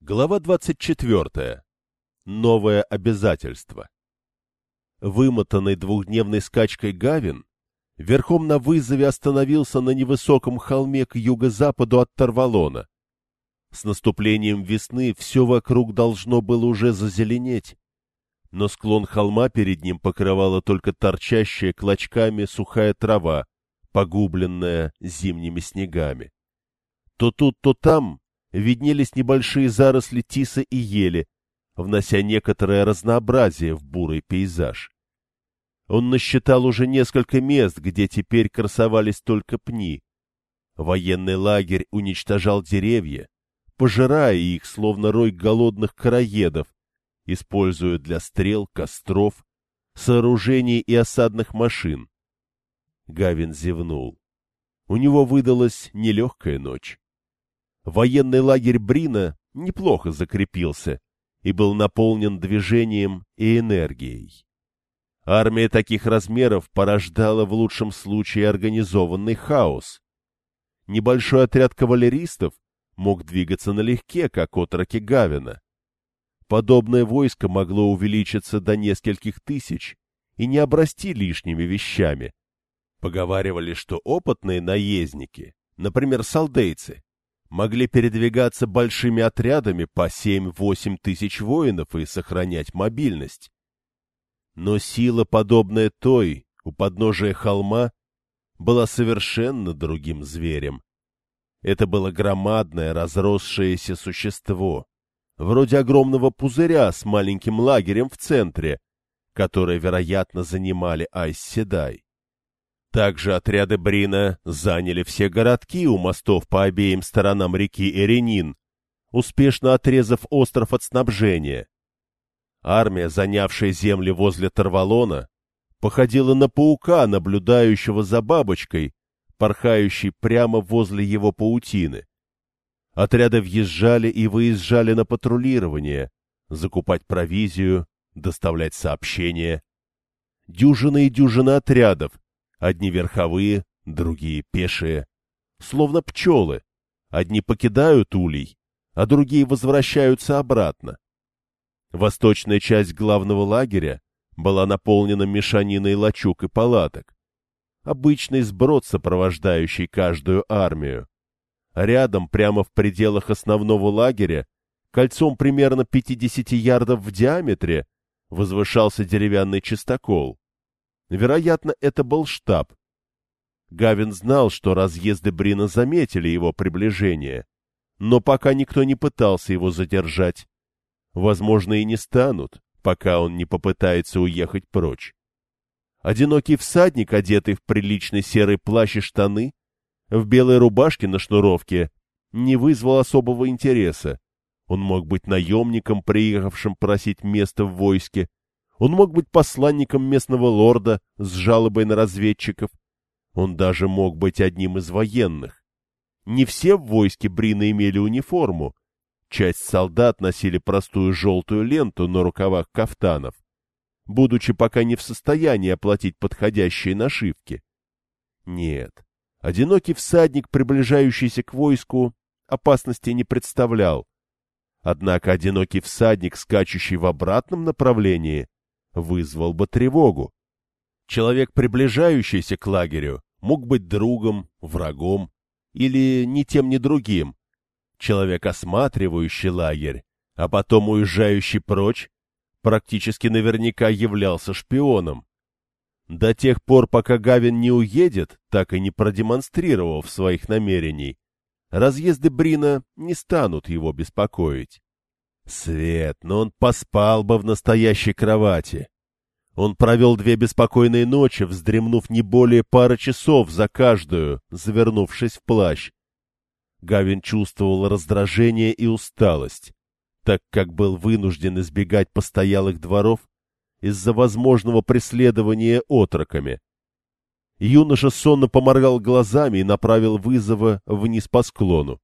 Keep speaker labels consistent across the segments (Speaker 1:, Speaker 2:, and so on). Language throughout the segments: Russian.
Speaker 1: Глава 24. Новое обязательство. Вымотанный двухдневной скачкой Гавин верхом на вызове остановился на невысоком холме к юго-западу от Тарвалона. С наступлением весны все вокруг должно было уже зазеленеть, но склон холма перед ним покрывала только торчащая клочками сухая трава, погубленная зимними снегами. То тут, то там виднелись небольшие заросли тиса и ели, внося некоторое разнообразие в бурый пейзаж. Он насчитал уже несколько мест, где теперь красовались только пни. Военный лагерь уничтожал деревья, пожирая их, словно рой голодных короедов, используя для стрел, костров, сооружений и осадных машин. Гавин зевнул. У него выдалась нелегкая ночь военный лагерь Брина неплохо закрепился и был наполнен движением и энергией. Армия таких размеров порождала в лучшем случае организованный хаос. Небольшой отряд кавалеристов мог двигаться налегке, как отроки Гавина. Подобное войско могло увеличиться до нескольких тысяч и не обрасти лишними вещами. Поговаривали, что опытные наездники, например, солдейцы, могли передвигаться большими отрядами по 7-8 тысяч воинов и сохранять мобильность. Но сила, подобная той, у подножия холма, была совершенно другим зверем. Это было громадное, разросшееся существо, вроде огромного пузыря с маленьким лагерем в центре, который, вероятно, занимали Айс-Седай. Также отряды Брина заняли все городки у мостов по обеим сторонам реки Эренин, успешно отрезав остров от снабжения. Армия, занявшая земли возле Тарвалона, походила на паука, наблюдающего за бабочкой, порхающей прямо возле его паутины. Отряды въезжали и выезжали на патрулирование, закупать провизию, доставлять сообщения. Дюжины и дюжины отрядов, Одни верховые, другие пешие. Словно пчелы. Одни покидают улей, а другие возвращаются обратно. Восточная часть главного лагеря была наполнена мешаниной лачуг и палаток. Обычный сброд, сопровождающий каждую армию. Рядом, прямо в пределах основного лагеря, кольцом примерно 50 ярдов в диаметре, возвышался деревянный чистокол. Вероятно, это был штаб. Гавин знал, что разъезды Брина заметили его приближение, но пока никто не пытался его задержать. Возможно, и не станут, пока он не попытается уехать прочь. Одинокий всадник, одетый в приличный серый плащ и штаны, в белой рубашке на шнуровке, не вызвал особого интереса. Он мог быть наемником, приехавшим просить место в войске, он мог быть посланником местного лорда с жалобой на разведчиков. Он даже мог быть одним из военных. Не все в войске Брина имели униформу. Часть солдат носили простую желтую ленту на рукавах кафтанов, будучи пока не в состоянии оплатить подходящие нашивки. Нет, одинокий всадник, приближающийся к войску, опасности не представлял. Однако одинокий всадник, скачущий в обратном направлении, вызвал бы тревогу. Человек, приближающийся к лагерю, мог быть другом, врагом или ни тем, ни другим. Человек, осматривающий лагерь, а потом уезжающий прочь, практически наверняка являлся шпионом. До тех пор, пока Гавин не уедет, так и не продемонстрировав своих намерений, разъезды Брина не станут его беспокоить. Свет, но он поспал бы в настоящей кровати. Он провел две беспокойные ночи, вздремнув не более пары часов за каждую, завернувшись в плащ. Гавин чувствовал раздражение и усталость, так как был вынужден избегать постоялых дворов из-за возможного преследования отроками. Юноша сонно поморгал глазами и направил вызова вниз по склону.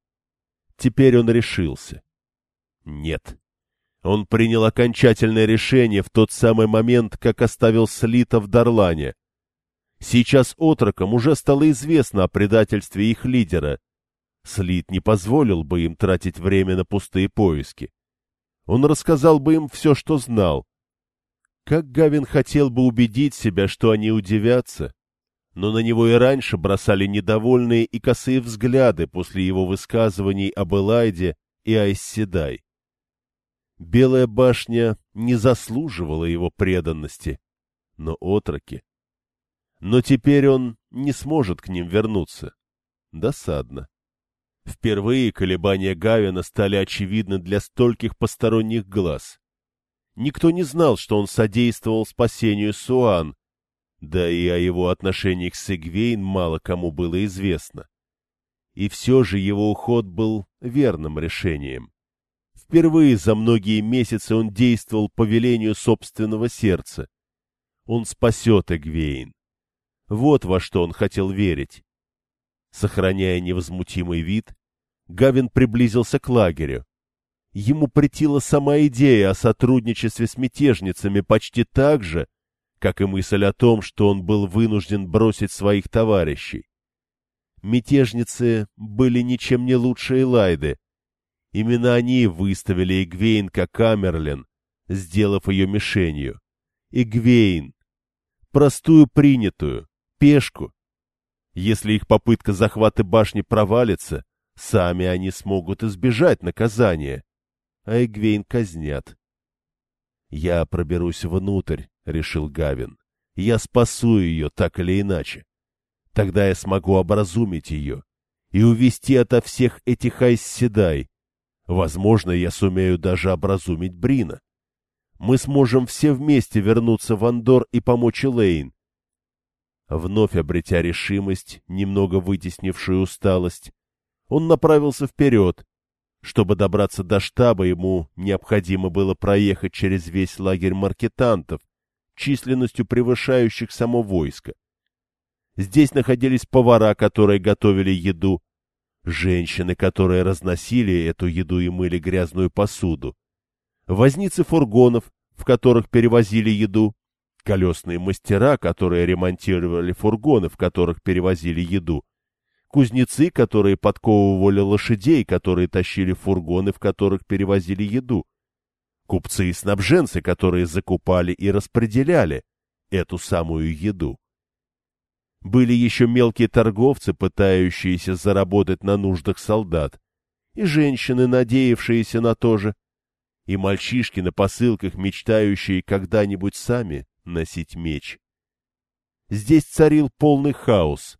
Speaker 1: Теперь он решился. Нет. Он принял окончательное решение в тот самый момент, как оставил Слита в Дарлане. Сейчас отрокам уже стало известно о предательстве их лидера. Слит не позволил бы им тратить время на пустые поиски. Он рассказал бы им все, что знал. Как Гавин хотел бы убедить себя, что они удивятся, но на него и раньше бросали недовольные и косые взгляды после его высказываний об Элайде и Айсседай. Белая башня не заслуживала его преданности, но отроки. Но теперь он не сможет к ним вернуться. Досадно. Впервые колебания Гавина стали очевидны для стольких посторонних глаз. Никто не знал, что он содействовал спасению Суан, да и о его отношениях с Эгвейн мало кому было известно. И все же его уход был верным решением. Впервые за многие месяцы он действовал по велению собственного сердца. Он спасет Эгвейн. Вот во что он хотел верить. Сохраняя невозмутимый вид, Гавин приблизился к лагерю. Ему претила сама идея о сотрудничестве с мятежницами почти так же, как и мысль о том, что он был вынужден бросить своих товарищей. Мятежницы были ничем не лучше Элайды. Именно они выставили Игвейн как Амерлин, сделав ее мишенью. Игвейн. Простую принятую, пешку. Если их попытка захвата башни провалится, сами они смогут избежать наказания, а Игвейн казнят. «Я проберусь внутрь», — решил Гавин. «Я спасу ее так или иначе. Тогда я смогу образумить ее и увести ото всех этих айсседай. Возможно, я сумею даже образумить Брина. Мы сможем все вместе вернуться в Андор и помочь Элейн. Вновь обретя решимость, немного вытеснившую усталость, он направился вперед. Чтобы добраться до штаба, ему необходимо было проехать через весь лагерь маркетантов, численностью превышающих само войско. Здесь находились повара, которые готовили еду, женщины, которые разносили эту еду и мыли грязную посуду, возницы фургонов, в которых перевозили еду, колесные мастера, которые ремонтировали фургоны, в которых перевозили еду, кузнецы, которые подковывали лошадей, которые тащили фургоны, в которых перевозили еду, купцы и снабженцы, которые закупали и распределяли эту самую еду. Были еще мелкие торговцы, пытающиеся заработать на нуждах солдат, и женщины, надеявшиеся на то же, и мальчишки на посылках, мечтающие когда-нибудь сами носить меч. Здесь царил полный хаос.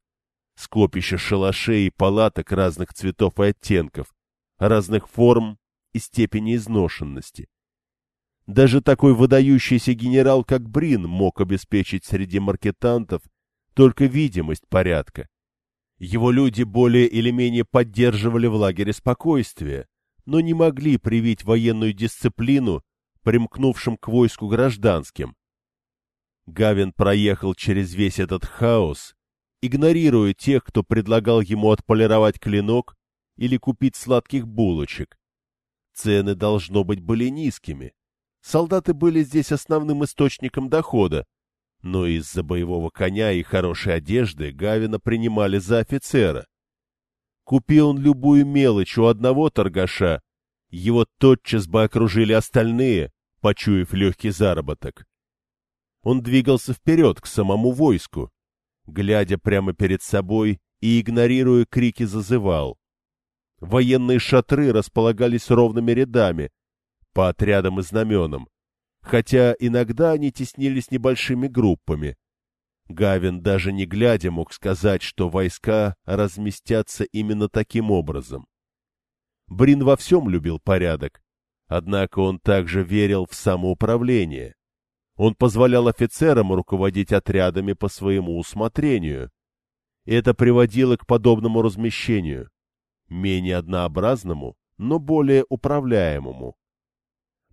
Speaker 1: Скопище шалашей и палаток разных цветов и оттенков, разных форм и степени изношенности. Даже такой выдающийся генерал, как Брин, мог обеспечить среди маркетантов только видимость порядка. Его люди более или менее поддерживали в лагере спокойствие, но не могли привить военную дисциплину примкнувшим к войску гражданским. Гавин проехал через весь этот хаос, игнорируя тех, кто предлагал ему отполировать клинок или купить сладких булочек. Цены, должно быть, были низкими. Солдаты были здесь основным источником дохода, но из-за боевого коня и хорошей одежды Гавина принимали за офицера. Купи он любую мелочь у одного торгаша, его тотчас бы окружили остальные, почуяв легкий заработок. Он двигался вперед к самому войску, глядя прямо перед собой и игнорируя крики зазывал. Военные шатры располагались ровными рядами, по отрядам и знаменам, хотя иногда они теснились небольшими группами. Гавин даже не глядя мог сказать, что войска разместятся именно таким образом. Брин во всем любил порядок, однако он также верил в самоуправление. Он позволял офицерам руководить отрядами по своему усмотрению. Это приводило к подобному размещению, менее однообразному, но более управляемому.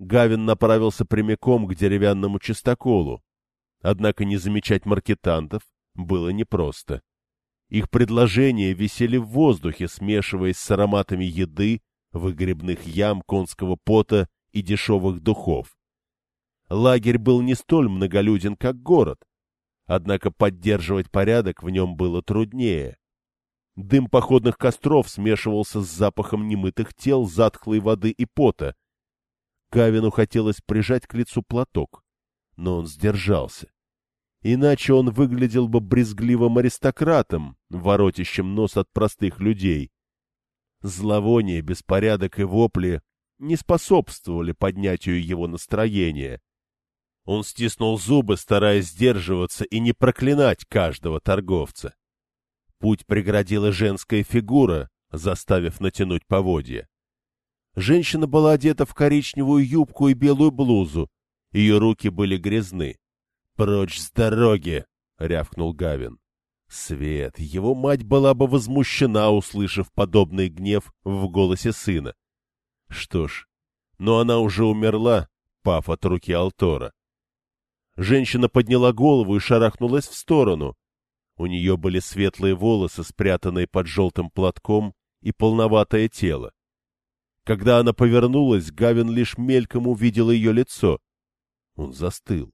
Speaker 1: Гавин направился прямиком к деревянному чистоколу. Однако не замечать маркетантов было непросто. Их предложения висели в воздухе, смешиваясь с ароматами еды, выгребных ям, конского пота и дешевых духов. Лагерь был не столь многолюден, как город, однако поддерживать порядок в нем было труднее. Дым походных костров смешивался с запахом немытых тел, затхлой воды и пота. Гавину хотелось прижать к лицу платок, но он сдержался. Иначе он выглядел бы брезгливым аристократом, воротящим нос от простых людей. Зловоние, беспорядок и вопли не способствовали поднятию его настроения. Он стиснул зубы, стараясь сдерживаться и не проклинать каждого торговца. Путь преградила женская фигура, заставив натянуть поводья. Женщина была одета в коричневую юбку и белую блузу, ее руки были грязны. «Прочь с дороги!» — рявкнул Гавин. Свет, его мать была бы возмущена, услышав подобный гнев в голосе сына. Что ж, но она уже умерла, пав от руки Алтора. Женщина подняла голову и шарахнулась в сторону. У нее были светлые волосы, спрятанные под желтым платком, и полноватое тело. Когда она повернулась, Гавин лишь мельком увидел ее лицо. Он застыл.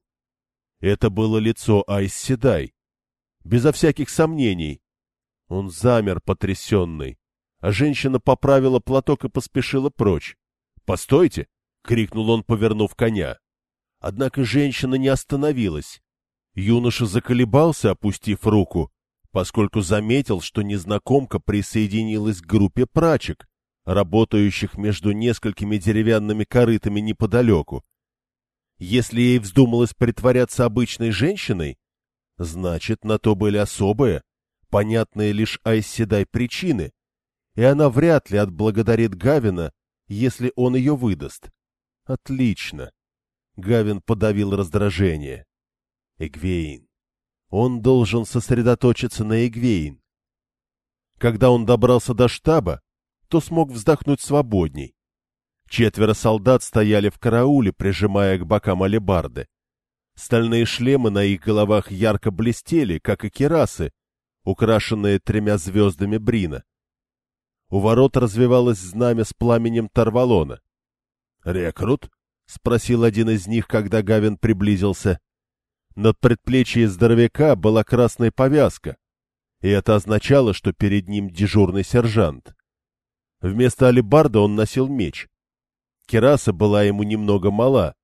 Speaker 1: Это было лицо Айс Седай. Безо всяких сомнений. Он замер, потрясенный, а женщина поправила платок и поспешила прочь. «Постойте!» — крикнул он, повернув коня. Однако женщина не остановилась. Юноша заколебался, опустив руку, поскольку заметил, что незнакомка присоединилась к группе прачек, работающих между несколькими деревянными корытами неподалеку. Если ей вздумалось притворяться обычной женщиной, значит, на то были особые, понятные лишь Айседай причины, и она вряд ли отблагодарит Гавина, если он ее выдаст. Отлично. Гавин подавил раздражение. Эгвейн. Он должен сосредоточиться на Эгвейн. Когда он добрался до штаба, то смог вздохнуть свободней. Четверо солдат стояли в карауле, прижимая к бокам алебарды. Стальные шлемы на их головах ярко блестели, как и керасы, украшенные тремя звездами Брина. У ворот развивалось знамя с пламенем Тарвалона. «Рекрут?» — спросил один из них, когда Гавин приблизился. Над предплечьем здоровяка была красная повязка, и это означало, что перед ним дежурный сержант. Вместо алебарда он носил меч. Кераса была ему немного мала,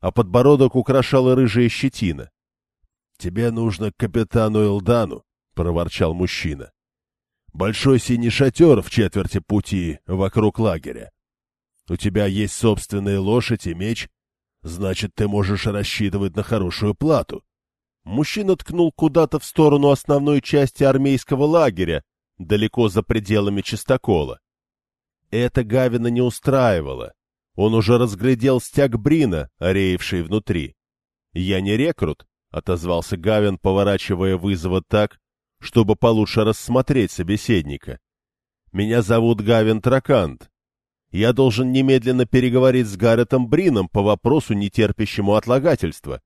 Speaker 1: а подбородок украшала рыжая щетина. — Тебе нужно к капитану Элдану, — проворчал мужчина. — Большой синий шатер в четверти пути вокруг лагеря. У тебя есть собственная лошадь и меч, значит, ты можешь рассчитывать на хорошую плату. Мужчина ткнул куда-то в сторону основной части армейского лагеря, далеко за пределами чистокола. Это Гавина не устраивало. Он уже разглядел стяг Брина, ореевший внутри. «Я не рекрут», — отозвался Гавин, поворачивая вызова так, чтобы получше рассмотреть собеседника. «Меня зовут Гавин Тракант. Я должен немедленно переговорить с Гарретом Брином по вопросу, нетерпящему отлагательства».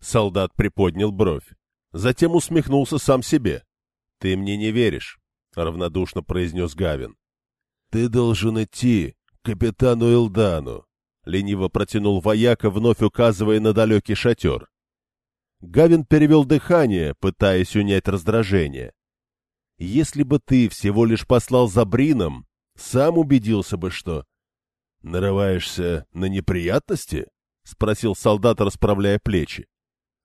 Speaker 1: Солдат приподнял бровь. Затем усмехнулся сам себе. «Ты мне не веришь», — равнодушно произнес Гавин. «Ты должен идти капитану Илдану, — лениво протянул вояка, вновь указывая на далекий шатер. Гавин перевел дыхание, пытаясь унять раздражение. — Если бы ты всего лишь послал за Брином, сам убедился бы, что... — Нарываешься на неприятности? — спросил солдат, расправляя плечи.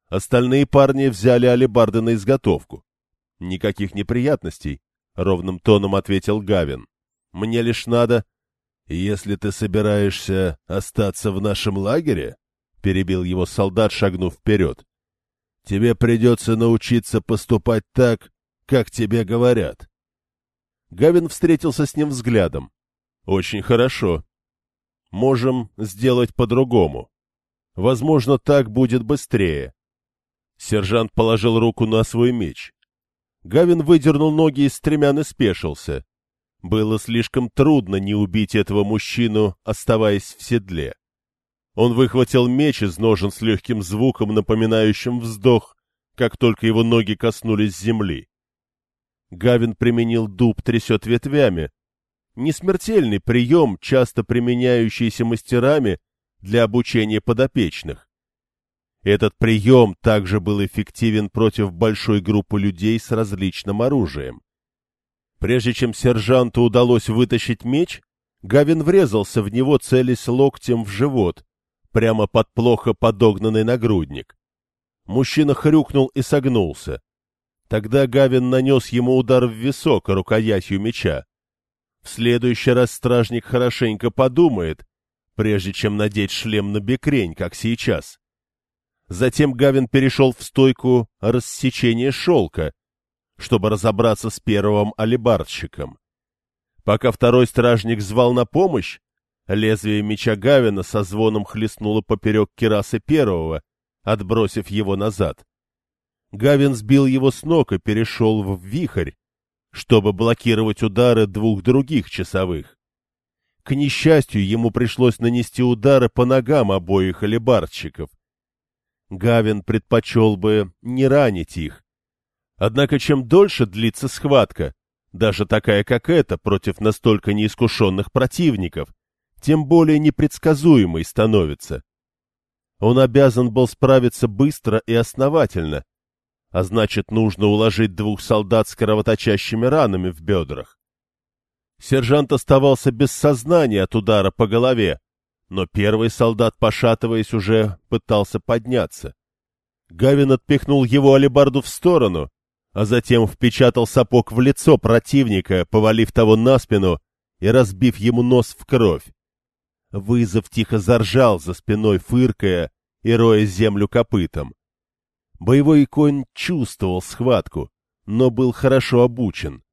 Speaker 1: Остальные парни взяли алебарды на изготовку. — Никаких неприятностей, — ровным тоном ответил Гавин. — Мне лишь надо... «Если ты собираешься остаться в нашем лагере, — перебил его солдат, шагнув вперед, — тебе придется научиться поступать так, как тебе говорят». Гавин встретился с ним взглядом. «Очень хорошо. Можем сделать по-другому. Возможно, так будет быстрее». Сержант положил руку на свой меч. Гавин выдернул ноги из стремян и спешился. Было слишком трудно не убить этого мужчину, оставаясь в седле. Он выхватил меч из ножен с легким звуком, напоминающим вздох, как только его ноги коснулись земли. Гавин применил дуб трясет ветвями. Несмертельный прием, часто применяющийся мастерами для обучения подопечных. Этот прием также был эффективен против большой группы людей с различным оружием. Прежде чем сержанту удалось вытащить меч, Гавин врезался в него, целясь локтем в живот, прямо под плохо подогнанный нагрудник. Мужчина хрюкнул и согнулся. Тогда Гавин нанес ему удар в висок рукоятью меча. В следующий раз стражник хорошенько подумает, прежде чем надеть шлем на бекрень, как сейчас. Затем Гавин перешел в стойку рассечения шелка, чтобы разобраться с первым алибардщиком. Пока второй стражник звал на помощь, лезвие меча Гавина со звоном хлестнуло поперек керасы первого, отбросив его назад. Гавин сбил его с ног и перешел в вихрь, чтобы блокировать удары двух других часовых. К несчастью, ему пришлось нанести удары по ногам обоих алибардщиков. Гавин предпочел бы не ранить их. Однако чем дольше длится схватка, даже такая, как эта, против настолько неискушенных противников, тем более непредсказуемой становится. Он обязан был справиться быстро и основательно, а значит, нужно уложить двух солдат с кровоточащими ранами в бедрах. Сержант оставался без сознания от удара по голове, но первый солдат, пошатываясь, уже пытался подняться. Гавин отпихнул его алебарду в сторону, а затем впечатал сапог в лицо противника, повалив того на спину и разбив ему нос в кровь. Вызов тихо заржал за спиной, фыркая и роя землю копытом. Боевой конь чувствовал схватку, но был хорошо обучен.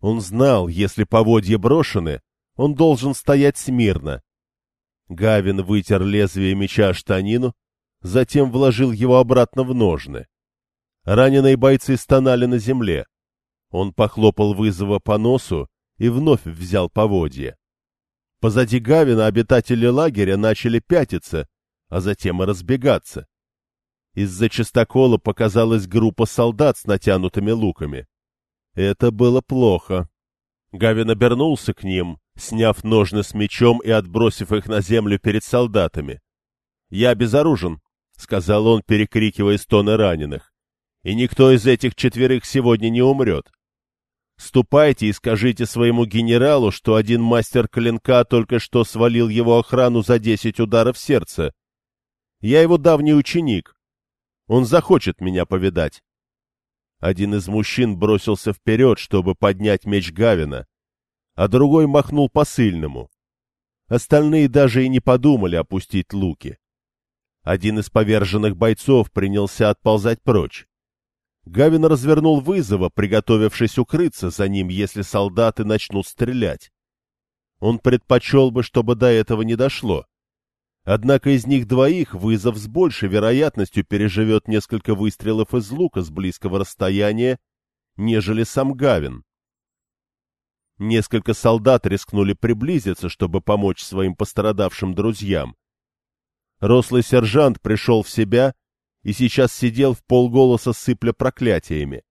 Speaker 1: Он знал, если поводья брошены, он должен стоять смирно. Гавин вытер лезвие меча штанину, затем вложил его обратно в ножны. Раненые бойцы стонали на земле. Он похлопал вызова по носу и вновь взял поводья. Позади Гавина обитатели лагеря начали пятиться, а затем и разбегаться. Из-за частокола показалась группа солдат с натянутыми луками. Это было плохо. Гавин обернулся к ним, сняв ножны с мечом и отбросив их на землю перед солдатами. — Я безоружен, — сказал он, перекрикивая стоны раненых. — И никто из этих четверых сегодня не умрет. Ступайте и скажите своему генералу, что один мастер клинка только что свалил его охрану за десять ударов сердца. Я его давний ученик. Он захочет меня повидать. Один из мужчин бросился вперед, чтобы поднять меч Гавина, а другой махнул посыльному. Остальные даже и не подумали опустить луки. Один из поверженных бойцов принялся отползать прочь. Гавин развернул вызова, приготовившись укрыться за ним, если солдаты начнут стрелять. Он предпочел бы, чтобы до этого не дошло. Однако из них двоих вызов с большей вероятностью переживет несколько выстрелов из лука с близкого расстояния, нежели сам Гавин. Несколько солдат рискнули приблизиться, чтобы помочь своим пострадавшим друзьям. Рослый сержант пришел в себя и сейчас сидел в полголоса, сыпля проклятиями.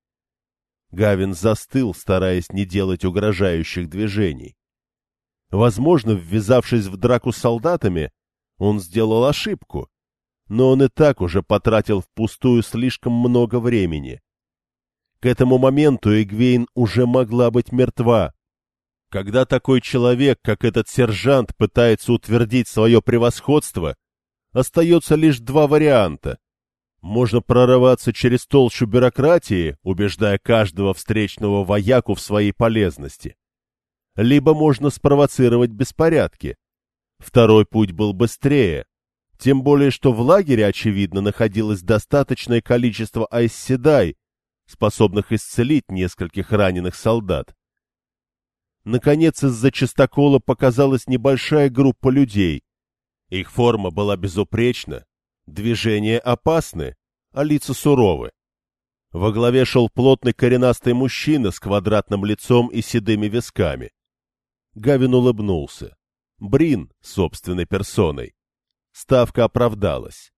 Speaker 1: Гавин застыл, стараясь не делать угрожающих движений. Возможно, ввязавшись в драку с солдатами, он сделал ошибку, но он и так уже потратил впустую слишком много времени. К этому моменту Эгвейн уже могла быть мертва. Когда такой человек, как этот сержант, пытается утвердить свое превосходство, остается лишь два варианта. Можно прорываться через толщу бюрократии, убеждая каждого встречного вояку в своей полезности. Либо можно спровоцировать беспорядки, Второй путь был быстрее, тем более что в лагере, очевидно, находилось достаточное количество айсседай, способных исцелить нескольких раненых солдат. Наконец, из-за чистокола показалась небольшая группа людей. Их форма была безупречна, движения опасны, а лица суровы. Во главе шел плотный коренастый мужчина с квадратным лицом и седыми висками. Гавин улыбнулся. Брин собственной персоной. Ставка оправдалась.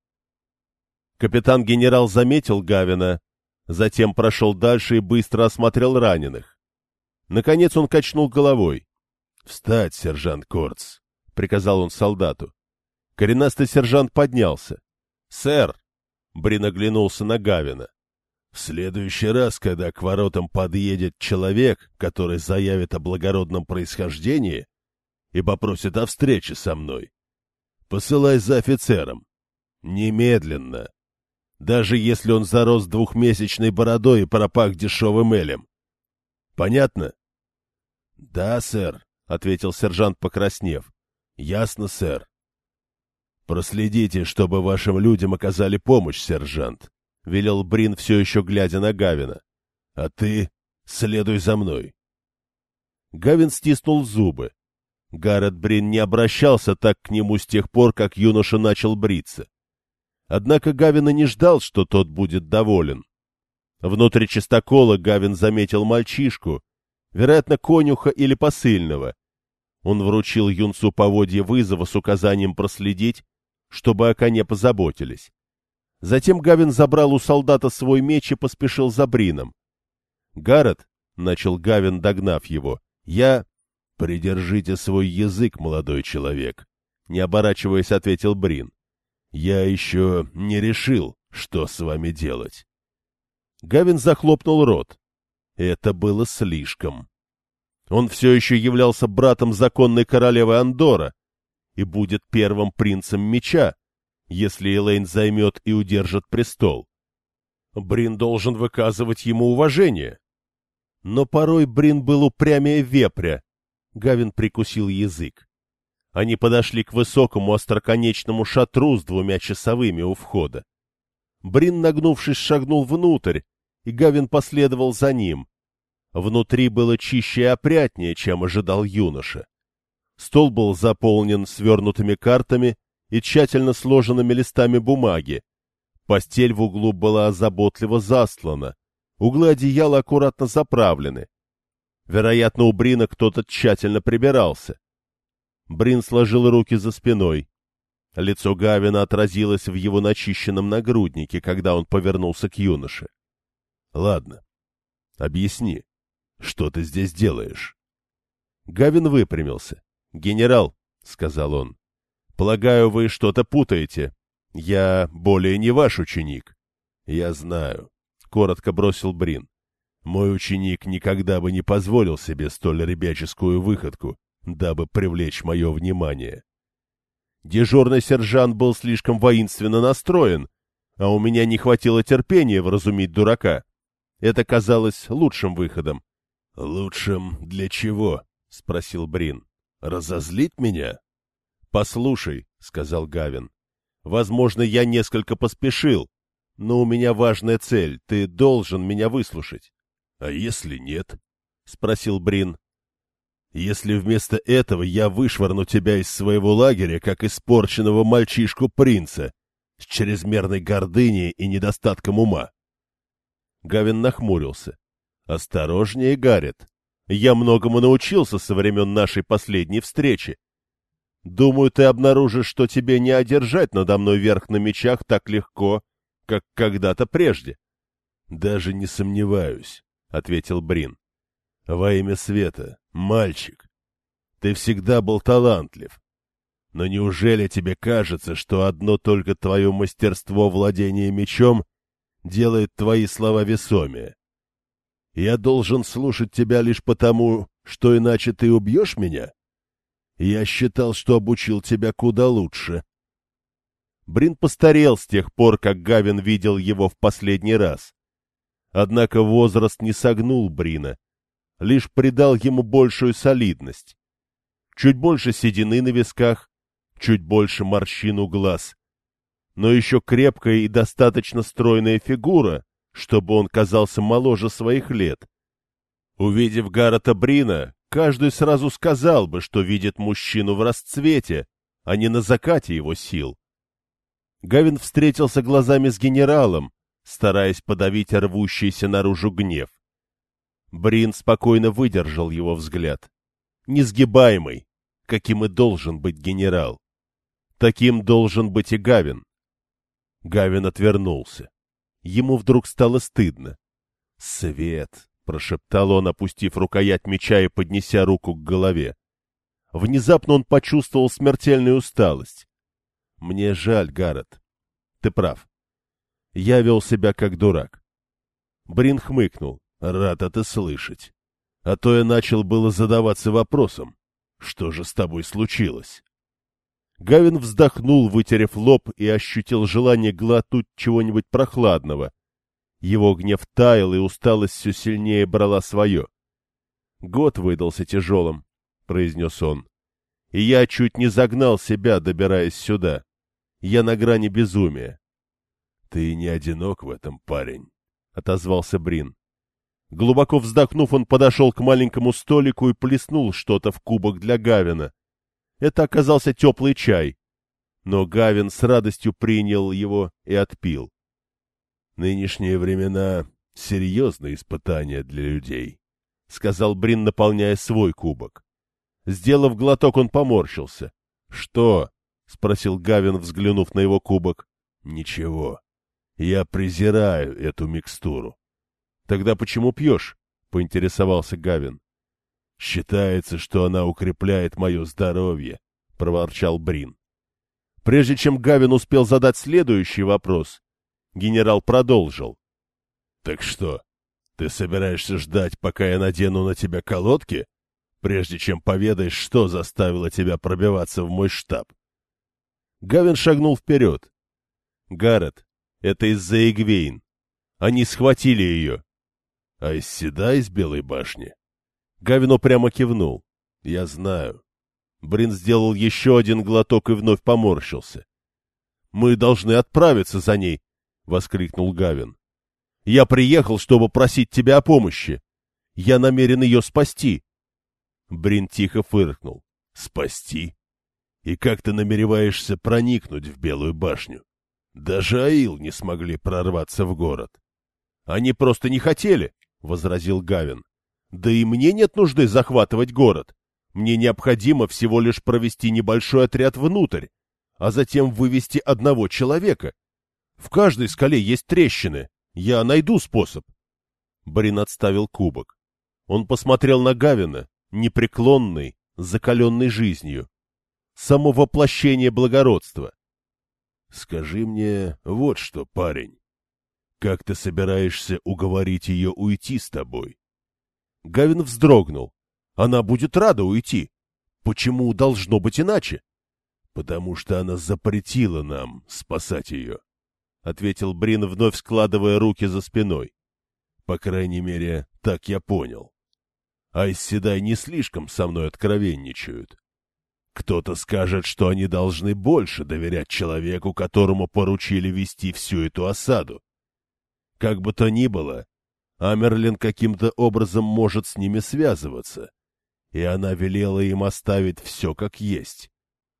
Speaker 1: Капитан-генерал заметил Гавина, затем прошел дальше и быстро осмотрел раненых. Наконец он качнул головой. — Встать, сержант Корц, — приказал он солдату. Коренастый сержант поднялся. — Сэр! — Брин оглянулся на Гавина. В следующий раз, когда к воротам подъедет человек, который заявит о благородном происхождении и попросит о встрече со мной, посылай за офицером. Немедленно. Даже если он зарос двухмесячной бородой и пропах дешевым элем. Понятно? — Да, сэр, — ответил сержант, покраснев. — Ясно, сэр. — Проследите, чтобы вашим людям оказали помощь, сержант. — велел Брин, все еще глядя на Гавина. — А ты следуй за мной. Гавин стиснул зубы. Гаррет Брин не обращался так к нему с тех пор, как юноша начал бриться. Однако Гавина не ждал, что тот будет доволен. Внутри чистокола Гавин заметил мальчишку, вероятно, конюха или посыльного. Он вручил юнцу поводье вызова с указанием проследить, чтобы о коне позаботились. Затем Гавин забрал у солдата свой меч и поспешил за Брином. — Гаррет, — начал Гавин, догнав его, — я... — Придержите свой язык, молодой человек, — не оборачиваясь, ответил Брин. — Я еще не решил, что с вами делать. Гавин захлопнул рот. Это было слишком. Он все еще являлся братом законной королевы Андора и будет первым принцем меча, если Элейн займет и удержит престол. Брин должен выказывать ему уважение. Но порой Брин был упрямее вепря. Гавин прикусил язык. Они подошли к высокому остроконечному шатру с двумя часовыми у входа. Брин, нагнувшись, шагнул внутрь, и Гавин последовал за ним. Внутри было чище и опрятнее, чем ожидал юноша. Стол был заполнен свернутыми картами и тщательно сложенными листами бумаги. Постель в углу была заботливо заслана, углы одеяла аккуратно заправлены. Вероятно, у Брина кто-то тщательно прибирался. Брин сложил руки за спиной. Лицо Гавина отразилось в его начищенном нагруднике, когда он повернулся к юноше. — Ладно, объясни, что ты здесь делаешь? Гавин выпрямился. — Генерал, — сказал он, Полагаю, вы что-то путаете. Я более не ваш ученик. — Я знаю, — коротко бросил Брин. Мой ученик никогда бы не позволил себе столь ребяческую выходку, дабы привлечь мое внимание. Дежурный сержант был слишком воинственно настроен, а у меня не хватило терпения вразумить дурака. Это казалось лучшим выходом. — Лучшим для чего? — спросил Брин. — Разозлить меня? «Послушай», — сказал Гавин, — «возможно, я несколько поспешил, но у меня важная цель, ты должен меня выслушать». «А если нет?» — спросил Брин. «Если вместо этого я вышвырну тебя из своего лагеря, как испорченного мальчишку-принца, с чрезмерной гордыней и недостатком ума?» Гавин нахмурился. «Осторожнее, Гаррет. Я многому научился со времен нашей последней встречи. Думаю, ты обнаружишь, что тебе не одержать надо мной верх на мечах так легко, как когда-то прежде. — Даже не сомневаюсь, — ответил Брин. — Во имя света, мальчик, ты всегда был талантлив. Но неужели тебе кажется, что одно только твое мастерство владения мечом делает твои слова весомее? Я должен слушать тебя лишь потому, что иначе ты убьешь меня? Я считал, что обучил тебя куда лучше. Брин постарел с тех пор, как Гавин видел его в последний раз. Однако возраст не согнул Брина, лишь придал ему большую солидность. Чуть больше седины на висках, чуть больше морщин у глаз. Но еще крепкая и достаточно стройная фигура, чтобы он казался моложе своих лет. Увидев Гаррета Брина, Каждый сразу сказал бы, что видит мужчину в расцвете, а не на закате его сил. Гавин встретился глазами с генералом, стараясь подавить рвущийся наружу гнев. Брин спокойно выдержал его взгляд. Несгибаемый, каким и должен быть генерал. Таким должен быть и Гавин. Гавин отвернулся. Ему вдруг стало стыдно. Свет, — прошептал он, опустив рукоять меча и поднеся руку к голове. Внезапно он почувствовал смертельную усталость. — Мне жаль, Гаррет. Ты прав. Я вел себя как дурак. Брин хмыкнул. Рад это слышать. А то я начал было задаваться вопросом. Что же с тобой случилось? Гавин вздохнул, вытерев лоб, и ощутил желание глотнуть чего-нибудь прохладного. Его гнев таял, и усталость все сильнее брала свое. Год выдался тяжелым, — произнес он. И я чуть не загнал себя, добираясь сюда. Я на грани безумия. — Ты не одинок в этом, парень, — отозвался Брин. Глубоко вздохнув, он подошел к маленькому столику и плеснул что-то в кубок для Гавина. Это оказался теплый чай. Но Гавин с радостью принял его и отпил. Нынешние времена — серьезное испытание для людей, — сказал Брин, наполняя свой кубок. Сделав глоток, он поморщился. — Что? — спросил Гавин, взглянув на его кубок. — Ничего. Я презираю эту микстуру. — Тогда почему пьешь? — поинтересовался Гавин. — Считается, что она укрепляет мое здоровье, — проворчал Брин. Прежде чем Гавин успел задать следующий вопрос, генерал продолжил. — Так что, ты собираешься ждать, пока я надену на тебя колодки, прежде чем поведаешь, что заставило тебя пробиваться в мой штаб? Гавин шагнул вперед. — Гаррет, это из-за Эгвейн. Они схватили ее. — А из Седа из Белой башни? Гавин прямо кивнул. — Я знаю. Брин сделал еще один глоток и вновь поморщился. — Мы должны отправиться за ней, — воскликнул Гавин. — Я приехал, чтобы просить тебя о помощи. Я намерен ее спасти. Брин тихо фыркнул. — Спасти? И как ты намереваешься проникнуть в Белую башню? Даже Аил не смогли прорваться в город. — Они просто не хотели, — возразил Гавин. — Да и мне нет нужды захватывать город. Мне необходимо всего лишь провести небольшой отряд внутрь, а затем вывести одного человека. В каждой скале есть трещины. Я найду способ. Брин отставил кубок. Он посмотрел на Гавина, непреклонный, закаленный жизнью. Само воплощение благородства. Скажи мне вот что, парень. Как ты собираешься уговорить ее уйти с тобой? Гавин вздрогнул. Она будет рада уйти. Почему должно быть иначе? Потому что она запретила нам спасать ее. — ответил Брин, вновь складывая руки за спиной. — По крайней мере, так я понял. Айсседай не слишком со мной откровенничают. Кто-то скажет, что они должны больше доверять человеку, которому поручили вести всю эту осаду. Как бы то ни было, Амерлин каким-то образом может с ними связываться, и она велела им оставить все как есть.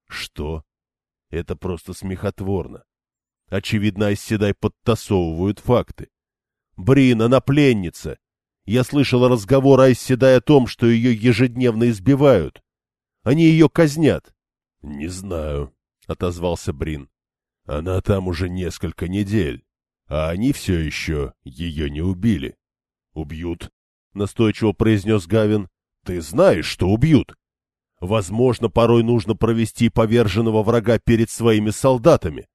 Speaker 1: Что? Это просто смехотворно. Очевидно, Айседай подтасовывают факты. Брин, она пленница. Я слышал разговор Айседай о том, что ее ежедневно избивают. Они ее казнят. — Не знаю, — отозвался Брин. — Она там уже несколько недель, а они все еще ее не убили. — Убьют, — настойчиво произнес Гавин. — Ты знаешь, что убьют. Возможно, порой нужно провести поверженного врага перед своими солдатами.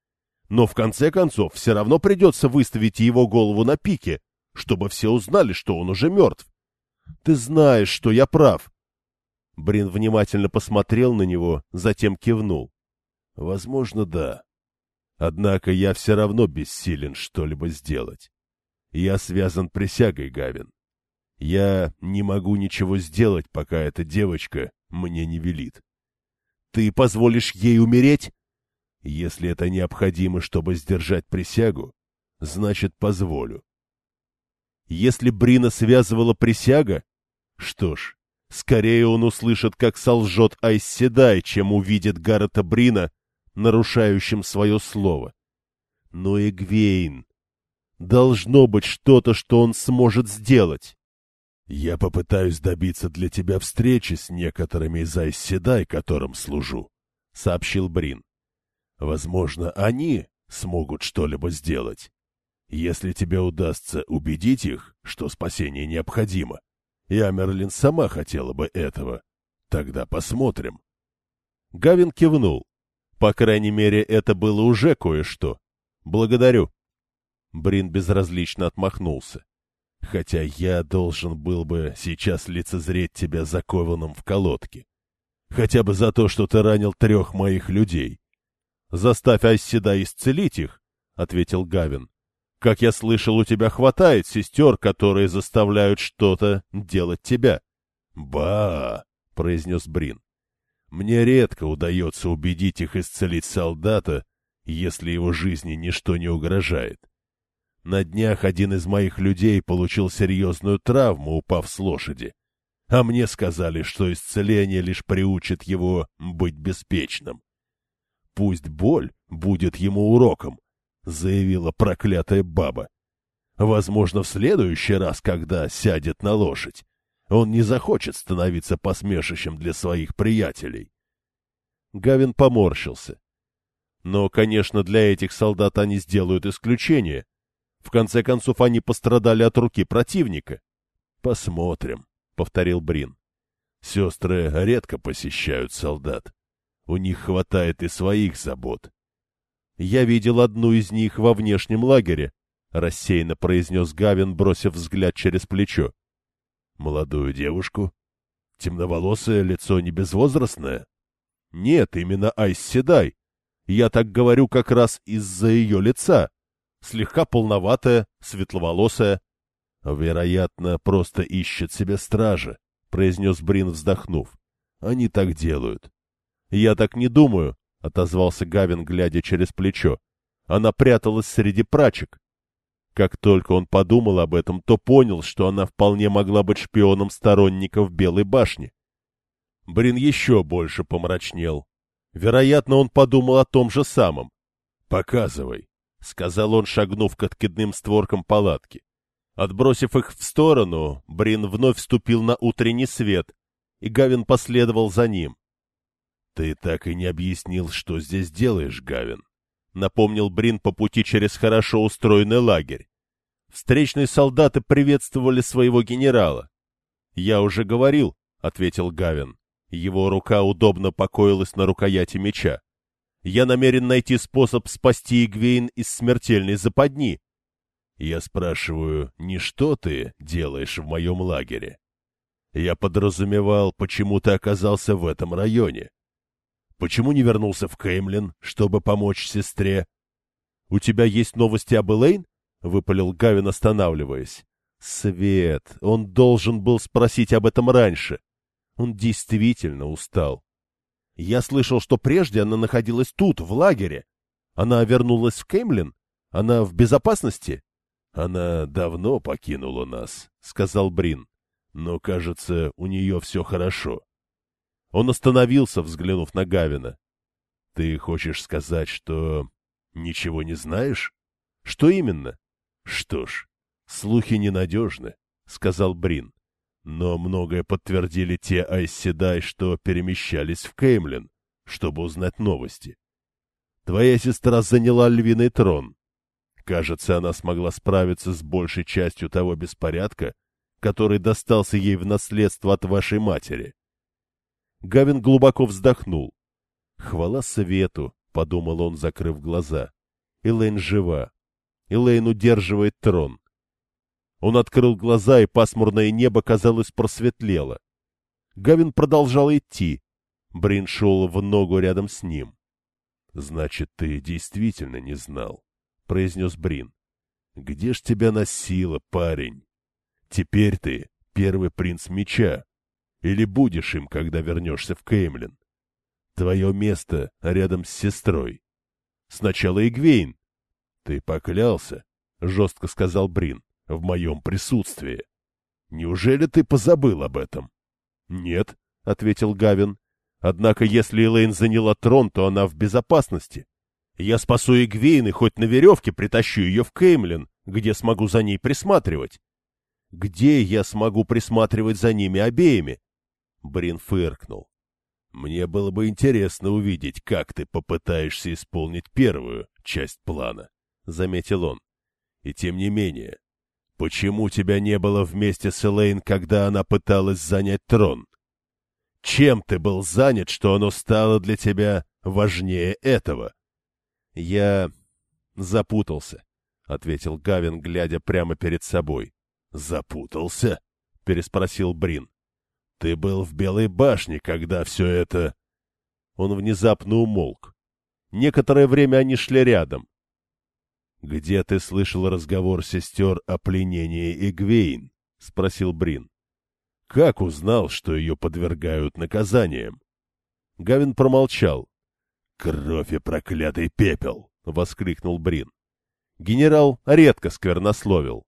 Speaker 1: Но в конце концов все равно придется выставить его голову на пике, чтобы все узнали, что он уже мертв. Ты знаешь, что я прав. Брин внимательно посмотрел на него, затем кивнул. Возможно, да. Однако я все равно бессилен что-либо сделать. Я связан присягой, Гавин. Я не могу ничего сделать, пока эта девочка мне не велит. Ты позволишь ей умереть? Если это необходимо, чтобы сдержать присягу, значит, позволю. Если Брина связывала присяга, что ж, скорее он услышит, как солжет Айсседай, чем увидит Гаррета Брина, нарушающим свое слово. Но Эгвейн... Должно быть что-то, что он сможет сделать. Я попытаюсь добиться для тебя встречи с некоторыми из Айсседай, которым служу, — сообщил Брин. Возможно, они смогут что-либо сделать. Если тебе удастся убедить их, что спасение необходимо, и Амерлин сама хотела бы этого, тогда посмотрим. Гавин кивнул. По крайней мере, это было уже кое-что. Благодарю. Брин безразлично отмахнулся. Хотя я должен был бы сейчас лицезреть тебя закованным в колодке. Хотя бы за то, что ты ранил трех моих людей. Заставь Айседа исцелить их, — ответил Гавин. Как я слышал, у тебя хватает сестер, которые заставляют что-то делать тебя. — Ба! — произнес Брин. — Мне редко удается убедить их исцелить солдата, если его жизни ничто не угрожает. На днях один из моих людей получил серьезную травму, упав с лошади. А мне сказали, что исцеление лишь приучит его быть беспечным. Пусть боль будет ему уроком, — заявила проклятая баба. Возможно, в следующий раз, когда сядет на лошадь, он не захочет становиться посмешищем для своих приятелей. Гавин поморщился. Но, конечно, для этих солдат они сделают исключение. В конце концов, они пострадали от руки противника. — Посмотрим, — повторил Брин. — Сестры редко посещают солдат. У них хватает и своих забот. — Я видел одну из них во внешнем лагере, — рассеянно произнес Гавин, бросив взгляд через плечо. — Молодую девушку? Темноволосое лицо не безвозрастное? — Нет, именно Айс Седай. Я так говорю как раз из-за ее лица. Слегка полноватая, светловолосая. Вероятно, просто ищет себе стража, — произнес Брин, вздохнув. Они так делают. Я так не думаю, — отозвался Гавин, глядя через плечо. Она пряталась среди прачек. Как только он подумал об этом, то понял, что она вполне могла быть шпионом сторонников Белой башни. Брин еще больше помрачнел. Вероятно, он подумал о том же самом. «Показывай», — сказал он, шагнув к откидным створкам палатки. Отбросив их в сторону, Брин вновь вступил на утренний свет, и Гавин последовал за ним. «Ты так и не объяснил, что здесь делаешь, Гавин», — напомнил Брин по пути через хорошо устроенный лагерь. Встречные солдаты приветствовали своего генерала. «Я уже говорил», — ответил Гавин. Его рука удобно покоилась на рукояти меча. «Я намерен найти способ спасти Игвейн из смертельной западни». «Я спрашиваю, не что ты делаешь в моем лагере?» «Я подразумевал, почему ты оказался в этом районе. Почему не вернулся в Кеймлин, чтобы помочь сестре?» «У тебя есть новости об Элейн?» — выпалил Гавин, останавливаясь. «Свет! Он должен был спросить об этом раньше. Он действительно устал. Я слышал, что прежде она находилась тут, в лагере. Она вернулась в Кемлин? Она в безопасности? Она давно покинула нас, — сказал Брин. Но, кажется, у нее все хорошо. Он остановился, взглянув на Гавина. — Ты хочешь сказать, что ничего не знаешь? — Что именно? — Что ж, слухи ненадежны, — сказал Брин. Но многое подтвердили те Айсседай, что перемещались в Кеймлин, чтобы узнать новости. Твоя сестра заняла львиный трон. Кажется, она смогла справиться с большей частью того беспорядка, который достался ей в наследство от вашей матери. Гавин глубоко вздохнул. «Хвала свету», — подумал он, закрыв глаза. «Элейн жива. Элейн удерживает трон. Он открыл глаза, и пасмурное небо, казалось, просветлело. Гавин продолжал идти. Брин шел в ногу рядом с ним. — Значит, ты действительно не знал, — произнес Брин. — Где ж тебя носило, парень? Теперь ты первый принц меча. Или будешь им, когда вернешься в Кеймлин? Твое место рядом с сестрой. Сначала Игвейн. — Ты поклялся, — жестко сказал Брин в моем присутствии. Неужели ты позабыл об этом? — Нет, — ответил Гавин. — Однако, если Элейн заняла трон, то она в безопасности. Я спасу Игвейн и хоть на веревке притащу ее в Кеймлин, где смогу за ней присматривать. — Где я смогу присматривать за ними обеими? Брин фыркнул. — Мне было бы интересно увидеть, как ты попытаешься исполнить первую часть плана, — заметил он. — И тем не менее, Почему тебя не было вместе с Элейн, когда она пыталась занять трон? Чем ты был занят, что оно стало для тебя важнее этого? Я запутался, — ответил Гавин, глядя прямо перед собой. Запутался? — переспросил Брин. — Ты был в Белой башне, когда все это... Он внезапно умолк. Некоторое время они шли рядом. — Где ты слышал разговор сестер о пленении Игвейн? — спросил Брин. — Как узнал, что ее подвергают наказаниям? Гавин промолчал. — Кровь и проклятый пепел! — воскликнул Брин. Генерал редко сквернословил.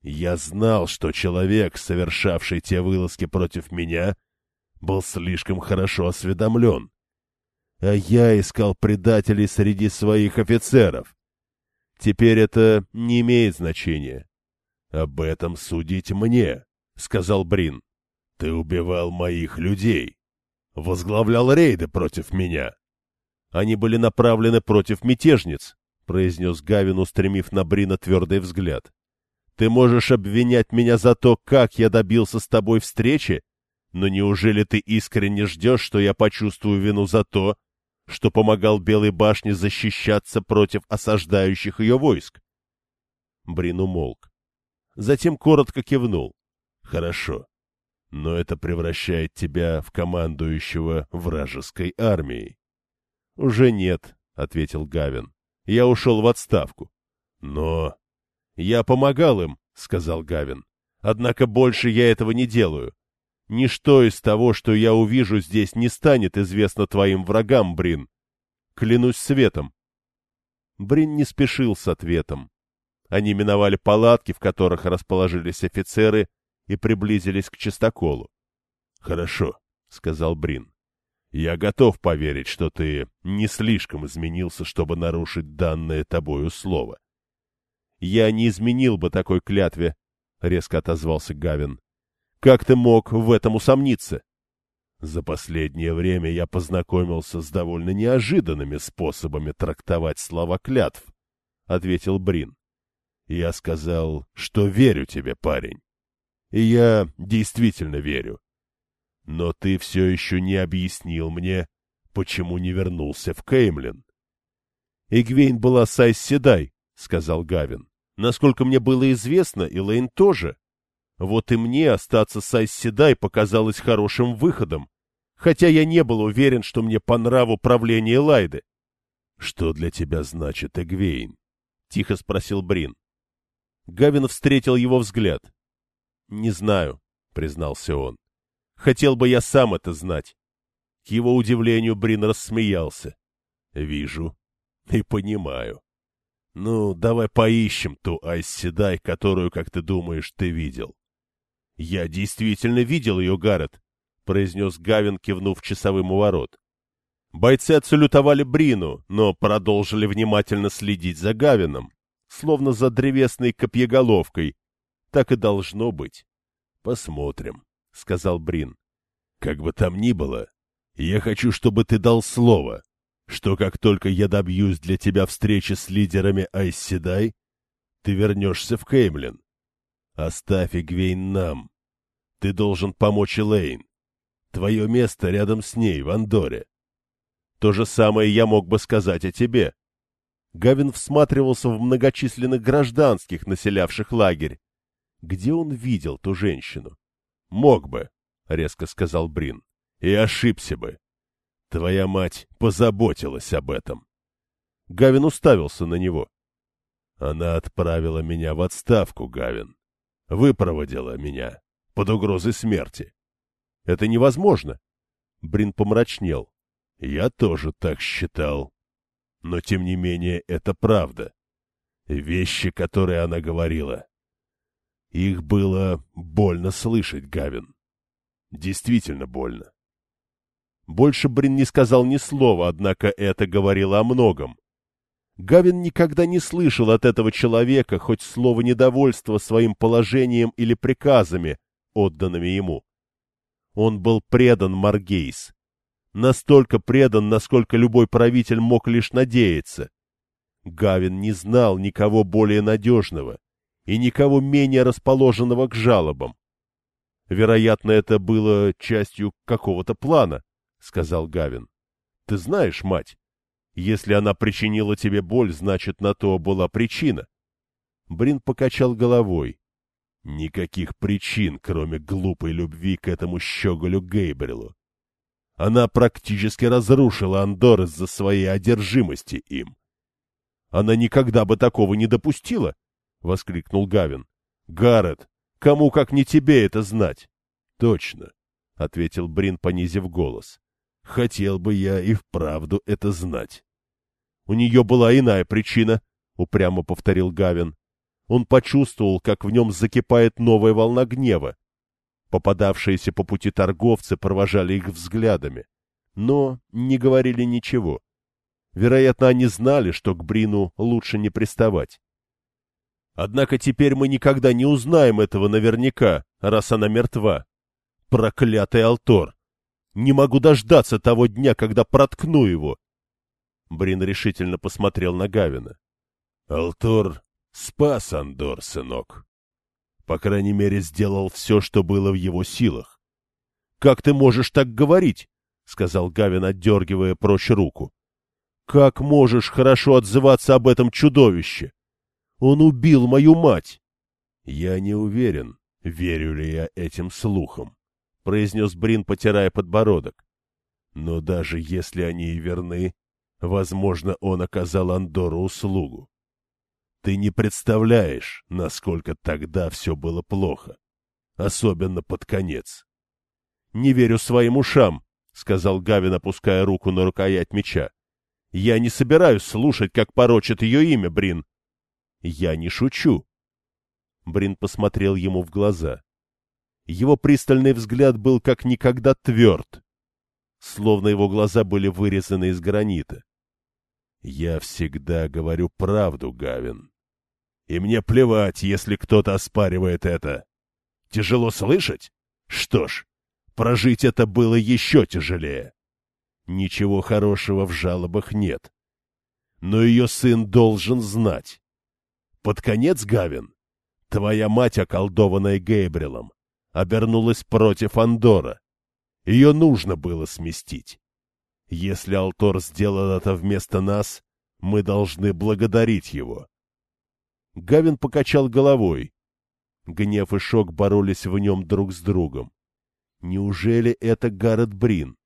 Speaker 1: Я знал, что человек, совершавший те вылазки против меня, был слишком хорошо осведомлен. А я искал предателей среди своих офицеров. Теперь это не имеет значения. Об этом судить мне, — сказал Брин. Ты убивал моих людей. Возглавлял рейды против меня. Они были направлены против мятежниц, — произнес Гавин, устремив на Брина твердый взгляд. — Ты можешь обвинять меня за то, как я добился с тобой встречи, но неужели ты искренне ждешь, что я почувствую вину за то, что помогал Белой башне защищаться против осаждающих ее войск? Брин умолк. Затем коротко кивнул. — Хорошо. Но это превращает тебя в командующего вражеской армией. — Уже нет, — ответил Гавин. Я ушел в отставку. Но... Я помогал им, сказал Гавин. Однако больше я этого не делаю. Ничто из того, что я увижу здесь, не станет известно твоим врагам, Брин. Клянусь светом. Брин не спешил с ответом. Они миновали палатки, в которых расположились офицеры, и приблизились к чистоколу. — Хорошо, — сказал Брин. Я готов поверить, что ты не слишком изменился, чтобы нарушить данное тобою слово. — Я не изменил бы такой клятве, — резко отозвался Гавин. — Как ты мог в этом усомниться? — За последнее время я познакомился с довольно неожиданными способами трактовать слова клятв, — ответил Брин. — Я сказал, что верю тебе, парень. И я действительно верю. Но ты все еще не объяснил мне, почему не вернулся в Кеймлин. — Эгвейн была с Айз Седай, — сказал Гавин. — Насколько мне было известно, Элейн тоже. Вот и мне остаться с Айз Седай показалось хорошим выходом, хотя я не был уверен, что мне по нраву правление Элайды. — Что для тебя значит Эгвейн? — тихо спросил Брин. Гавин встретил его взгляд. — Не знаю, — признался он. Хотел бы я сам это знать. К его удивлению Брин рассмеялся. — Вижу и понимаю. Ну, давай поищем ту Айсседай, которую, как ты думаешь, ты видел. — Я действительно видел ее, Гаррет, — произнес Гавин, кивнув часовым у ворот. Бойцы отсалютовали Брину, но продолжили внимательно следить за Гавином, словно за древесной копьеголовкой. Так и должно быть. Посмотрим. — сказал Брин. — Как бы там ни было, я хочу, чтобы ты дал слово, что как только я добьюсь для тебя встречи с лидерами Айсседай, ты вернешься в Кеймлин. Оставь Игвейн нам. Ты должен помочь Элейн. Твое место рядом с ней, в Андоре. То же самое я мог бы сказать о тебе. Гавин всматривался в многочисленных гражданских, населявших лагерь. Где он видел ту женщину? Мог бы, — резко сказал Брин, — и ошибся бы. Твоя мать позаботилась об этом. Гавин уставился на него. Она отправила меня в отставку, Гавин. Выпроводила меня под угрозой смерти. Это невозможно. Брин помрачнел. Я тоже так считал. Но, тем не менее, это правда. Вещи, которые она говорила, их было больно слышать, Гавин. Действительно больно. Больше Брин не сказал ни слова, однако это говорило о многом. Гавин никогда не слышал от этого человека хоть слова недовольства своим положением или приказами, отданными ему. Он был предан Маргейс. Настолько предан, насколько любой правитель мог лишь надеяться. Гавин не знал никого более надежного и никого менее расположенного к жалобам. Вероятно, это было частью какого-то плана, — сказал Гавин. — Ты знаешь, мать, если она причинила тебе боль, значит, на то была причина. Брин покачал головой. Никаких причин, кроме глупой любви к этому щеголю Гейбрилу. Она практически разрушила Андор из-за своей одержимости им. Она никогда бы такого не допустила, — воскликнул Гавин. — Гаррет, кому как не тебе это знать? — Точно, — ответил Брин, понизив голос. — Хотел бы я и вправду это знать. — У нее была иная причина, — упрямо повторил Гавин. Он почувствовал, как в нем закипает новая волна гнева. Попадавшиеся по пути торговцы провожали их взглядами, но не говорили ничего. Вероятно, они знали, что к Брину лучше не приставать. Однако теперь мы никогда не узнаем этого наверняка, раз она мертва. Проклятый Алтор! Не могу дождаться того дня, когда проткну его. Брин решительно посмотрел на Гавина. — Алтор Спас Андор, сынок. По крайней мере, сделал все, что было в его силах. — Как ты можешь так говорить? — сказал Гавин, отдергивая прочь руку. — Как можешь хорошо отзываться об этом чудовище? Он убил мою мать! — Я не уверен, верю ли я этим слухам, — произнес Брин, потирая подбородок. — Но даже если они и верны, возможно, он оказал Андору услугу. Ты не представляешь, насколько тогда все было плохо. Особенно под конец. — Не верю своим ушам, — сказал Гавин, опуская руку на рукоять меча. — Я не собираюсь слушать, как порочат ее имя, Брин. — Я не шучу. Брин посмотрел ему в глаза. Его пристальный взгляд был как никогда тверд, словно его глаза были вырезаны из гранита. — Я всегда говорю правду, Гавин. И мне плевать, если кто-то оспаривает это. Тяжело слышать? Что ж, прожить это было еще тяжелее. Ничего хорошего в жалобах нет. Но ее сын должен знать. Под конец, Гавин, твоя мать, околдованная Гейбрилом, обернулась против Андора. Ее нужно было сместить. Если Алтор сделал это вместо нас, мы должны благодарить его. Гавин покачал головой. Гнев и шок боролись в нем друг с другом. Неужели это Гаррет Брин?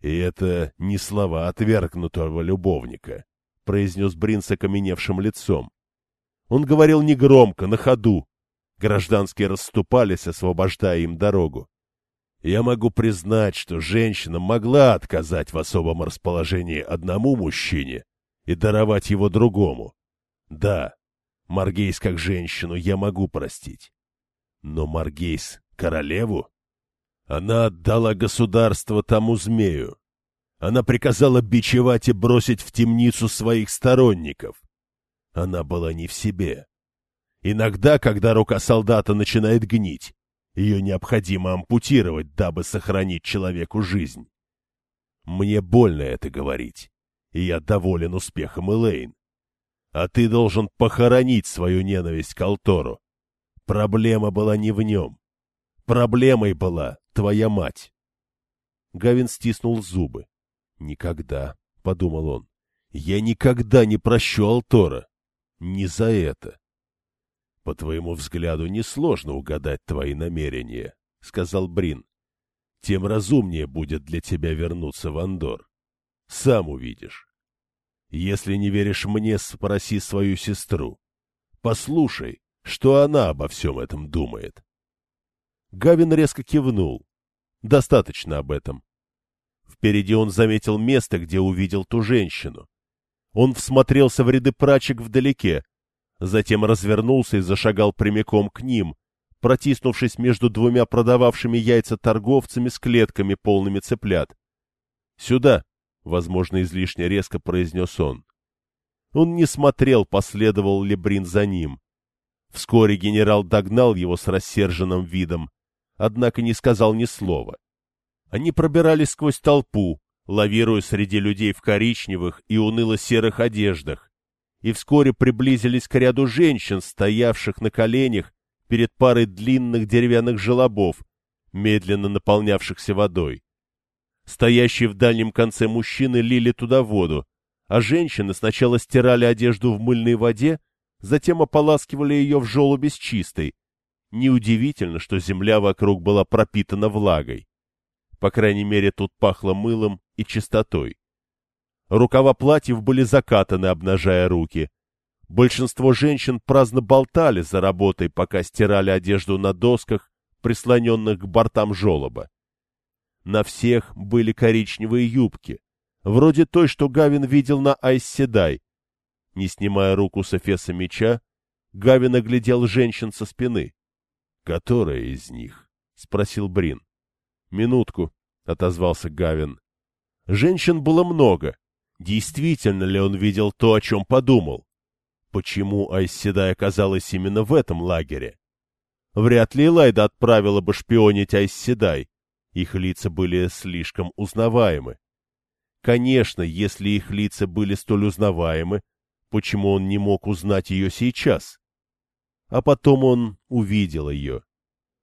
Speaker 1: И это не слова отвергнутого любовника, — произнес Брин с окаменевшим лицом. Он говорил негромко, на ходу. Гражданские расступались, освобождая им дорогу. Я могу признать, что женщина могла отказать в особом расположении одному мужчине и даровать его другому. Да, Маргейс как женщину я могу простить. Но Маргейс королеву? Она отдала государство тому змею. Она приказала бичевать и бросить в темницу своих сторонников. Она была не в себе. Иногда, когда рука солдата начинает гнить, ее необходимо ампутировать, дабы сохранить человеку жизнь. Мне больно это говорить, и я доволен успехом Элейн. А ты должен похоронить свою ненависть к Алтору. Проблема была не в нем. Проблемой была твоя мать. Гавин стиснул зубы. «Никогда», — подумал он, — «я никогда не прощу Алтора. Не за это». «По твоему взгляду несложно угадать твои намерения», — сказал Брин. «Тем разумнее будет для тебя вернуться в Андор. Сам увидишь». Если не веришь мне, спроси свою сестру. Послушай, что она обо всем этом думает. Гавин резко кивнул. Достаточно об этом. Впереди он заметил место, где увидел ту женщину. Он всмотрелся в ряды прачек вдалеке, затем развернулся и зашагал прямиком к ним, протиснувшись между двумя продававшими яйца торговцами с клетками, полными цыплят. «Сюда!» возможно, излишне резко произнес он. Он не смотрел, последовал ли Брин за ним. Вскоре генерал догнал его с рассерженным видом, однако не сказал ни слова. Они пробирались сквозь толпу, лавируя среди людей в коричневых и уныло-серых одеждах, и вскоре приблизились к ряду женщин, стоявших на коленях перед парой длинных деревянных желобов, медленно наполнявшихся водой. Стоящие в дальнем конце мужчины лили туда воду, а женщины сначала стирали одежду в мыльной воде, затем ополаскивали ее в желобе с чистой, Неудивительно, что земля вокруг была пропитана влагой. По крайней мере, тут пахло мылом и чистотой. Рукава платьев были закатаны, обнажая руки. Большинство женщин праздно болтали за работой, пока стирали одежду на досках, прислоненных к бортам жолоба. На всех были коричневые юбки, вроде той, что Гавин видел на Айсседай. Не снимая руку с эфеса меча, Гавин оглядел женщин со спины. — Которая из них? — спросил Брин. — Минутку, — отозвался Гавин. Женщин было много. Действительно ли он видел то, о чем подумал? Почему Айсседай оказалась именно в этом лагере? Вряд ли Элайда отправила бы шпионить Айсседай. Их лица были слишком узнаваемы. Конечно, если их лица были столь узнаваемы, почему он не мог узнать ее сейчас? А потом он увидел ее.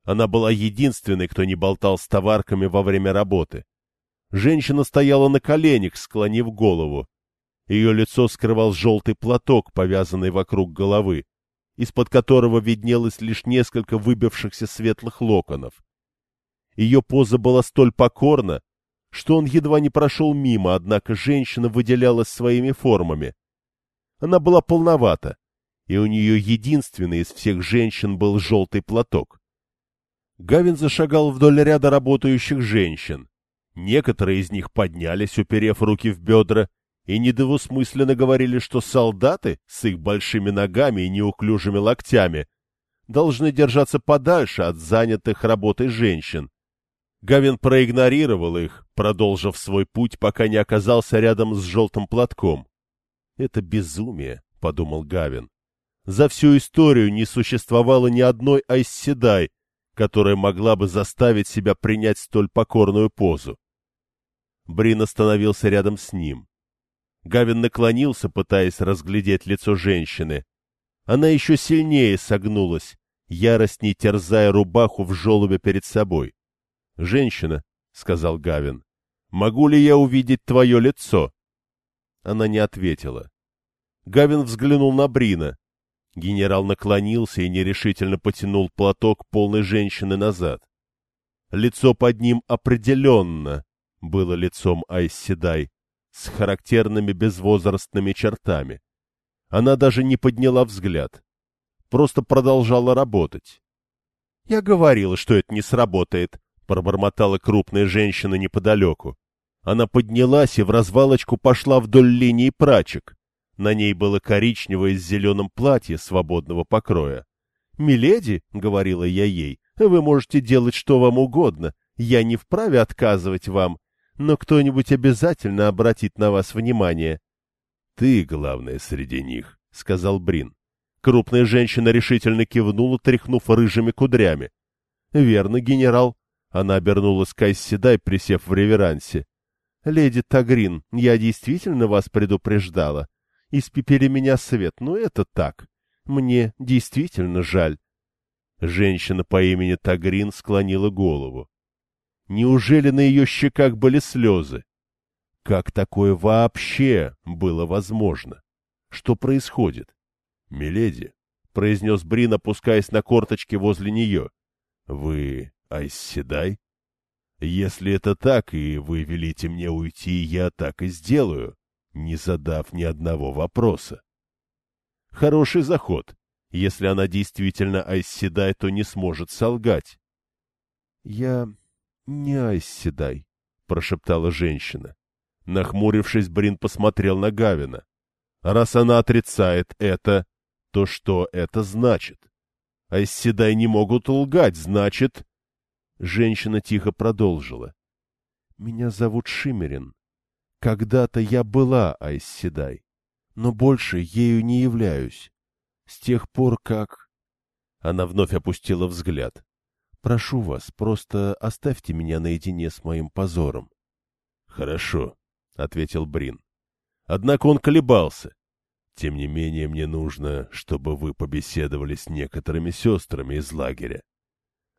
Speaker 1: Она была единственной, кто не болтал с товарками во время работы. Женщина стояла на коленях, склонив голову. Ее лицо скрывал желтый платок, повязанный вокруг головы, из-под которого виднелось лишь несколько выбившихся светлых локонов. Ее поза была столь покорна, что он едва не прошел мимо, однако женщина выделялась своими формами. Она была полновата, и у нее единственный из всех женщин был желтый платок. Гавин зашагал вдоль ряда работающих женщин. Некоторые из них поднялись, уперев руки в бедра, и недвусмысленно говорили, что солдаты с их большими ногами и неуклюжими локтями должны держаться подальше от занятых работой женщин, Гавин проигнорировал их, продолжив свой путь, пока не оказался рядом с желтым платком. «Это безумие», — подумал Гавин. «За всю историю не существовало ни одной Айсседай, которая могла бы заставить себя принять столь покорную позу». Брин остановился рядом с ним. Гавин наклонился, пытаясь разглядеть лицо женщины. Она еще сильнее согнулась, яростней терзая рубаху в желобе перед собой. «Женщина», — сказал Гавин, — «могу ли я увидеть твое лицо?» Она не ответила. Гавин взглянул на Брина. Генерал наклонился и нерешительно потянул платок полной женщины назад. Лицо под ним определенно было лицом Айсседай, с характерными безвозрастными чертами. Она даже не подняла взгляд, просто продолжала работать. — Я говорила, что это не сработает, пробормотала крупная женщина неподалеку. Она поднялась и в развалочку пошла вдоль линии прачек. На ней было коричневое с зеленым платье свободного покроя. «Миледи», — говорила я ей, — «вы можете делать что вам угодно. Я не вправе отказывать вам, но кто-нибудь обязательно обратит на вас внимание». «Ты, главное, среди них», — сказал Брин. Крупная женщина решительно кивнула, тряхнув рыжими кудрями. «Верно, генерал. Она обернулась к Айсседай, присев в реверансе. — Леди Тагрин, я действительно вас предупреждала. Испепели меня свет, но это так. Мне действительно жаль. Женщина по имени Тагрин склонила голову. Неужели на ее щеках были слезы? Как такое вообще было возможно? Что происходит? — Миледи, — произнес Брин, опускаясь на корточки возле нее, — вы Айсседай? Если это так, и вы велите мне уйти, я так и сделаю, не задав ни одного вопроса. Хороший заход. Если она действительно Айсседай, то не сможет солгать. — Я не Айсседай, — прошептала женщина. Нахмурившись, Брин посмотрел на Гавина. Раз она отрицает это, то что это значит? Айсседай не могут лгать, значит... Женщина тихо продолжила. — Меня зовут Шимерин. Когда-то я была Айсседай, но больше ею не являюсь. С тех пор, как... Она вновь опустила взгляд. — Прошу вас, просто оставьте меня наедине с моим позором. — Хорошо, — ответил Брин. Однако он колебался. Тем не менее, мне нужно, чтобы вы побеседовали с некоторыми сестрами из лагеря.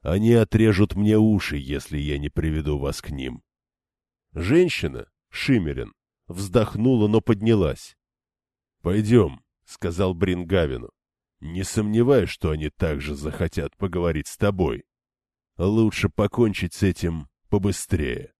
Speaker 1: Они отрежут мне уши, если я не приведу вас к ним. Женщина, Шимерин, вздохнула, но поднялась. — Пойдем, — сказал Брин Гавину. — Не сомневаюсь, что они также захотят поговорить с тобой. Лучше покончить с этим побыстрее.